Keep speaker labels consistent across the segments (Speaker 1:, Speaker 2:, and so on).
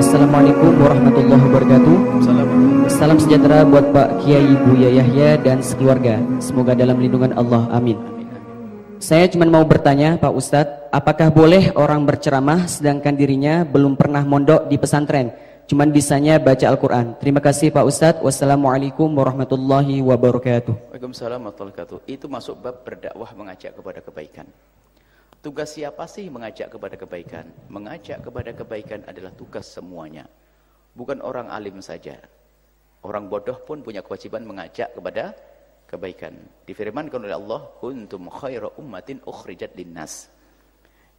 Speaker 1: Assalamualaikum warahmatullahi wabarakatuh. Salam sejahtera buat Pak Kiai Buya Yahya dan sekeluarga. Semoga dalam lindungan Allah. Amin. Saya cuma mau bertanya Pak Ustadz, apakah boleh orang berceramah sedangkan dirinya belum pernah mondok di pesantren? Cuman bisanya baca Al-Quran. Terima kasih Pak Ustadz. Wassalamualaikum warahmatullahi wabarakatuh.
Speaker 2: Waalaikumsalam warahmatullahi wabarakatuh. Itu masuk bab berdakwah mengajak kepada kebaikan. Tugas siapa sih mengajak kepada kebaikan? Mengajak kepada kebaikan adalah tugas semuanya. Bukan orang alim saja. Orang bodoh pun punya kewajiban mengajak kepada kebaikan. Difirmankan oleh Allah, "Kuntum khaira ummatin ukhrijat linnas."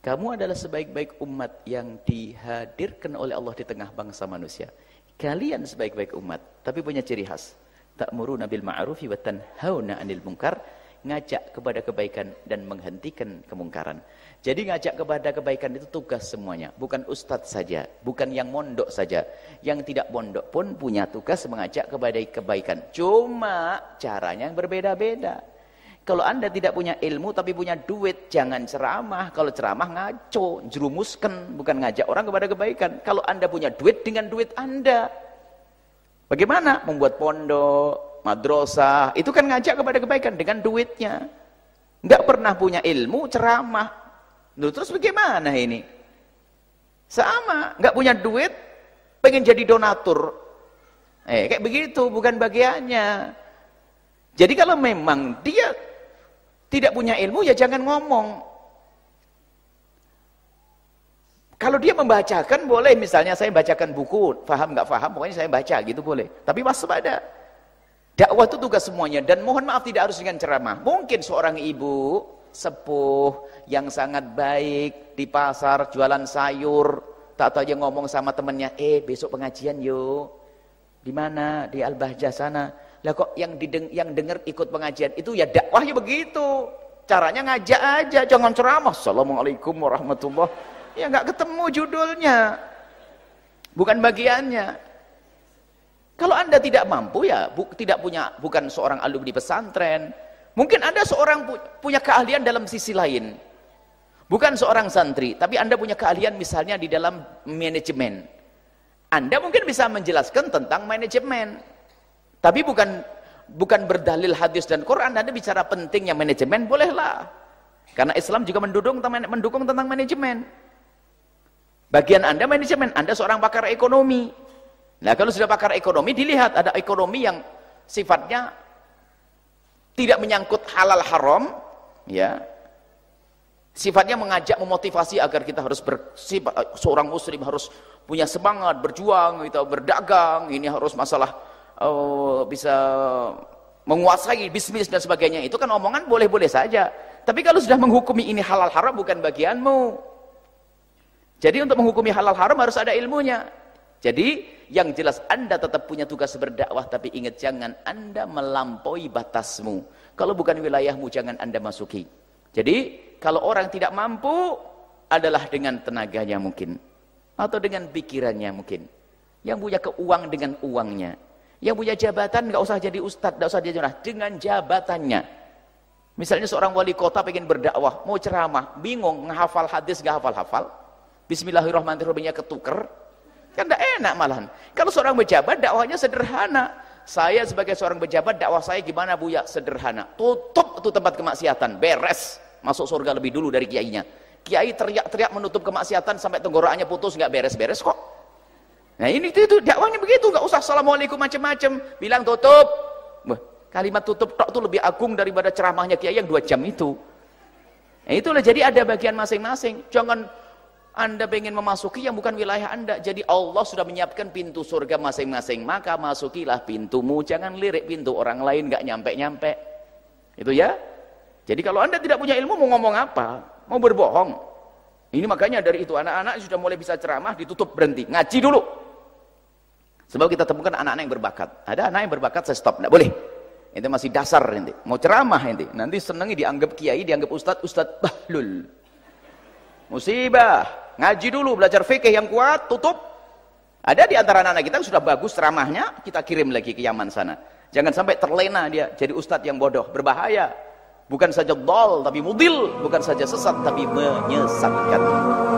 Speaker 2: Kamu adalah sebaik-baik umat yang dihadirkan oleh Allah di tengah bangsa manusia. Kalian sebaik-baik umat, tapi punya ciri khas. Ta'muruna bil ma'rufi wa tanhauna 'anil munkar ngajak kepada kebaikan dan menghentikan kemungkaran. Jadi ngajak kepada kebaikan itu tugas semuanya, bukan ustadz saja, bukan yang mondok saja. Yang tidak mondok pun punya tugas mengajak kepada kebaikan. Cuma caranya yang berbeda-beda. Kalau anda tidak punya ilmu tapi punya duit, jangan ceramah. Kalau ceramah ngaco, jerumuskan, bukan ngajak orang kepada kebaikan. Kalau anda punya duit dengan duit anda. Bagaimana? Membuat pondok, madrasah, itu kan ngajak kepada kebaikan dengan duitnya. Enggak pernah punya ilmu, ceramah. Lalu terus bagaimana ini? Sama, enggak punya duit, pengen jadi donatur. Eh, kayak begitu, bukan bagiannya. Jadi kalau memang dia tidak punya ilmu, ya jangan ngomong. Kalau dia membacakan boleh, misalnya saya bacakan buku, faham nggak faham, pokoknya saya baca gitu boleh. Tapi waspada. Dakwah itu tugas semuanya dan mohon maaf tidak harus dengan ceramah. Mungkin seorang ibu sepuh yang sangat baik di pasar jualan sayur, tak tahu aja ngomong sama temannya, "Eh, besok pengajian yuk." Di mana? Di Al-Bahjah sana. Lah kok yang dideng yang dengar ikut pengajian itu ya dakwahnya begitu. Caranya ngajak aja, jangan ceramah. Assalamualaikum warahmatullahi Ya nggak ketemu judulnya. Bukan bagiannya. Kalau anda tidak mampu ya bu, tidak punya bukan seorang alumni pesantren, mungkin anda seorang pu, punya keahlian dalam sisi lain. Bukan seorang santri, tapi anda punya keahlian misalnya di dalam manajemen. Anda mungkin bisa menjelaskan tentang manajemen. Tapi bukan bukan berdalil hadis dan Quran, Anda bicara pentingnya manajemen bolehlah. Karena Islam juga mendukung mendukung tentang manajemen. Bagian Anda manajemen, Anda seorang pakar ekonomi. Nah kalau sudah pakar ekonomi dilihat ada ekonomi yang sifatnya tidak menyangkut halal haram, ya. Sifatnya mengajak memotivasi agar kita harus bersifat seorang muslim harus punya semangat berjuang, kita berdagang, ini harus masalah uh, bisa menguasai bisnis dan sebagainya. Itu kan omongan boleh-boleh saja. Tapi kalau sudah menghukumi ini halal haram bukan bagianmu. Jadi untuk menghukumi halal haram harus ada ilmunya. Jadi yang jelas anda tetap punya tugas berdakwah tapi ingat jangan anda melampaui batasmu. Kalau bukan wilayahmu jangan anda masuki. Jadi kalau orang tidak mampu adalah dengan tenaganya mungkin. Atau dengan pikirannya mungkin. Yang punya keuang dengan uangnya. Yang punya jabatan nggak usah jadi ustadz, nggak usah jadi jurnah. Dengan jabatannya. Misalnya seorang wali kota pengen berdakwah, mau ceramah, bingung, ngehafal hadis, nggak hafal-hafal. Bismillahirrahmanirrahimnya ketuker, Kan tidak enak malahan. Kalau seorang pejabat dakwahnya sederhana. Saya sebagai seorang pejabat dakwah saya gimana Bu ya? Sederhana. Tutup itu tempat kemaksiatan, beres. Masuk surga lebih dulu dari kiainya. Kiai teriak-teriak menutup kemaksiatan sampai tenggorokannya putus nggak beres-beres kok. Nah ini itu, itu dakwahnya begitu, nggak usah assalamualaikum macam-macam, bilang tutup. Kalimat tutup tok itu lebih agung daripada ceramahnya kiai yang dua jam itu. Nah, itulah jadi ada bagian masing-masing. Jangan anda ingin memasuki yang bukan wilayah Anda. Jadi Allah sudah menyiapkan pintu surga masing-masing. Maka masukilah pintumu. Jangan lirik pintu orang lain nggak nyampe-nyampe. Itu ya. Jadi kalau Anda tidak punya ilmu mau ngomong apa? Mau berbohong. Ini makanya dari itu anak-anak sudah mulai bisa ceramah ditutup berhenti. Ngaji dulu. Sebab kita temukan anak-anak yang berbakat. Ada anak yang berbakat saya stop. Tidak boleh. Itu masih dasar nanti. Mau ceramah nanti. Nanti senangi dianggap kiai, dianggap ustad, ustad bahlul. Musibah. Ngaji dulu, belajar fikih yang kuat, tutup. Ada di antara anak-anak kita yang sudah bagus ceramahnya, kita kirim lagi ke Yaman sana. Jangan sampai terlena dia jadi ustadz yang bodoh, berbahaya. Bukan saja dol, tapi mudil. Bukan saja sesat, tapi menyesatkan.